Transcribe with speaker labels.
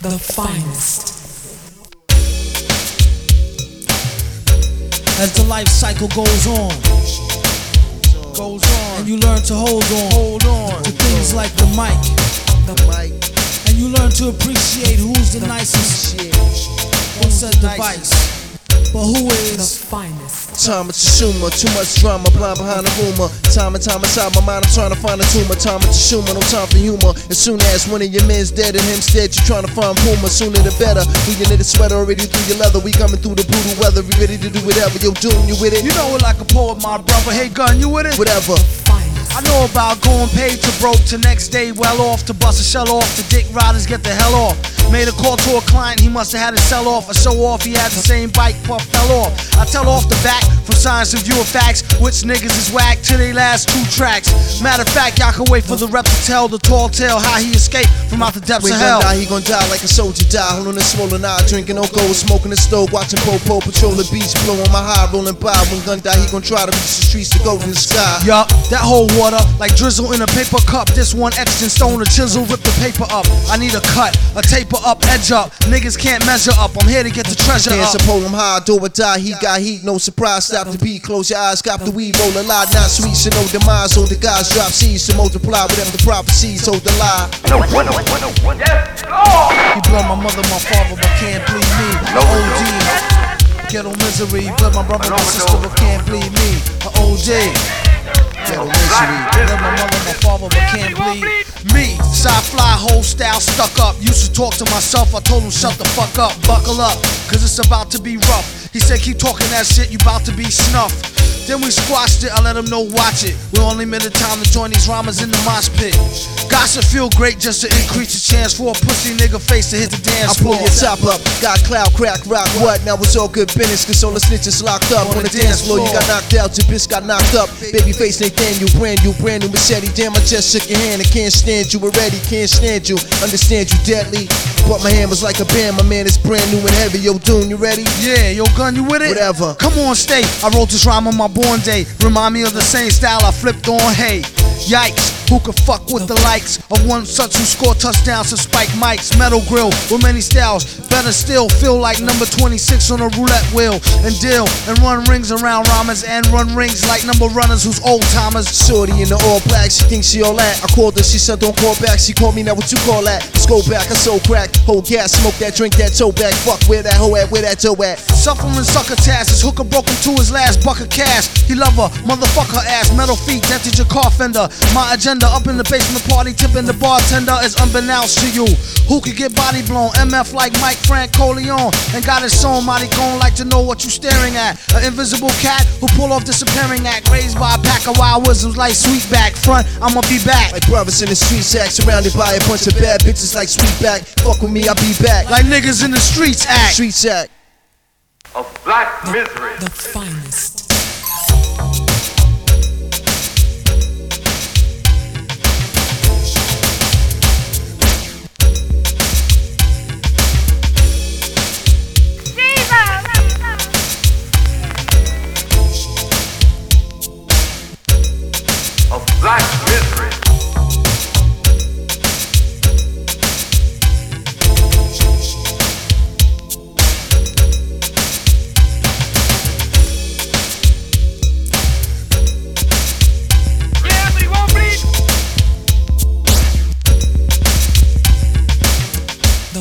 Speaker 1: The finest.
Speaker 2: As the life cycle goes on,
Speaker 3: Goes on.
Speaker 2: and you learn to hold on
Speaker 3: hold on.
Speaker 2: to things like the mic,
Speaker 3: Mike.
Speaker 2: and you learn to appreciate who's the nicest
Speaker 3: Shit.
Speaker 2: on said device. But who
Speaker 1: The finest.
Speaker 3: Time is consumer, too much drama, blind behind the rumor. Time and time inside my mind, I'm trying to find a tumor. Time is consumer, no time for humor. As soon as one of your men's dead and him's dead, you trying to find Puma. Sooner the better. We in the sweater already through your leather. We coming through the brutal weather. We ready to do whatever. Yo, doom, you with it?
Speaker 4: You know it like a poet, my brother. Hey, gun, you with it?
Speaker 3: Whatever.
Speaker 1: Finest.
Speaker 4: I know about going paid to broke to next day well off to bust a shell off to dick riders get the hell off. Made a call to a client, he must have had to sell off. A show off, he had the same bike, puff fell off. I tell off the back from science and view of facts, which niggas is whack to they last two tracks. Matter of fact, y'all can wait for the rep to tell the tall tale how he escaped from out the depths
Speaker 3: When
Speaker 4: of hell.
Speaker 3: die, he gon' die like a soldier die. Holding a swollen eye, drinking no gold, smoking the stove, watching Popo patrol the beach, blowing my high, rolling by. When gun die, he gon' try to reach the streets to go to the sky.
Speaker 4: Yup, that whole water like drizzle in a paper cup. This one etched in stone, a chisel, rip the paper up. I need a cut, a taper up, edge up. Niggas can't measure up. I'm here to get the treasure
Speaker 3: Hands
Speaker 4: up.
Speaker 3: up, hold him high, do or die. He got heat, no surprise. Stop the beat, close your eyes, cop the weed, roll a lot, not sweet, so no demise. Hold the guys, drop seeds to multiply whatever the prophecies. Hold the lie. No, no, no, no, no. Yes, go!
Speaker 4: He blow my mother, my father, but can't bleed me. No, OD. Ghetto misery, blood my brother, my sister, but can't bleed me. A OD. Ghetto misery, blood my mother, my father, but can't bleed me. Side fly, whole style stuck up. Used to talk to myself, I told him shut the fuck up, buckle up, cause it's about to be rough. He said keep talking that shit, you about to be snuffed. Then we squashed it, I let him know watch it. We only minute time to join these rhymes in the mosh pit. Gossip feel great just to increase the chance for a pussy nigga face to hit the dance floor.
Speaker 3: I pull your top up, got cloud, crack, rock, what? Now it's all good business, cause all the snitches locked up on the dance floor. You got knocked out, your bitch got knocked up. Baby Babyface Nathaniel, brand new, brand new machete. Damn, I just shook your hand, I can't stand you already, can't stand you. Understand you deadly, but my hand was like a band. My man is brand new and heavy. Yo, Doom, you ready?
Speaker 4: Yeah, yo, gun, you with it?
Speaker 3: Whatever.
Speaker 4: Come on, stay. I wrote this rhyme on my born day. Remind me of the same style I flipped on. Hey, yikes, who could fuck with the likes of one such who scored touchdowns to spike mics? Metal grill with many styles. Better still, feel like number 26 on a roulette wheel and deal and run rings around rhymers and run rings like number runners who's old timers.
Speaker 3: Shorty in the all black, she thinks she all that. I called her, she said don't call back. She called me, now what you call that? Let's go back, I so crack. Hold gas, smoke that, drink that, toe back. Fuck where that hoe at, where that toe at.
Speaker 4: Suffering sucker task. His hooker broke into his last buck of cash. He love her, motherfucker ass, metal feet, dented your car fender. My agenda up in the basement party, tipping the bartender is unbeknownst to you. Who could get body blown? MF like Mike Frank Corleone. And got his own mighty gon' like to know what you staring at. An invisible cat who pull off disappearing act. Raised by a pack of wild wisdoms like Sweetback. Front, I'ma be back.
Speaker 3: Like brothers in the streets act, surrounded by a bunch of bad bitches like Sweetback. Fuck with me, I'll be back.
Speaker 4: Like niggas in the streets act.
Speaker 3: Streets act.
Speaker 5: of black misery.
Speaker 1: The finest. 来。